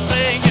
everything